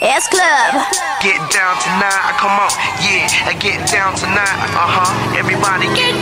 S Club. Get down tonight, come on, yeah. I get down tonight, uh huh. Everybody get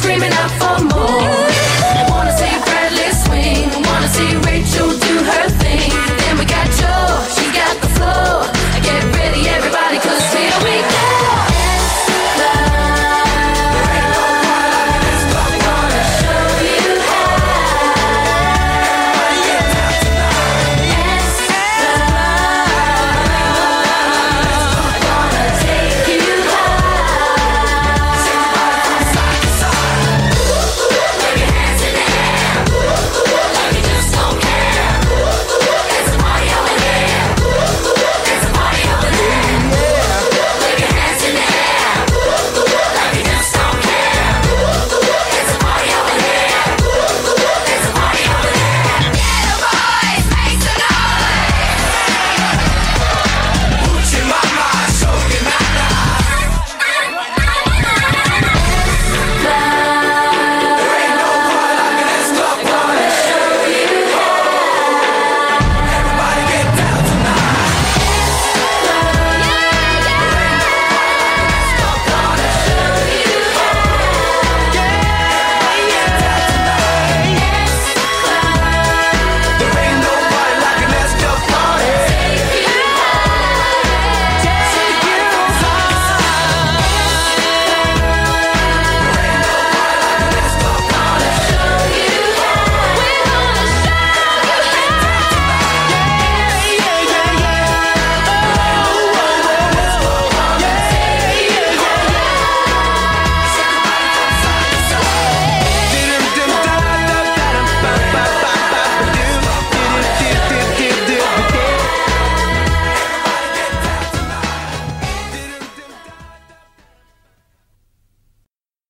screaming out for more.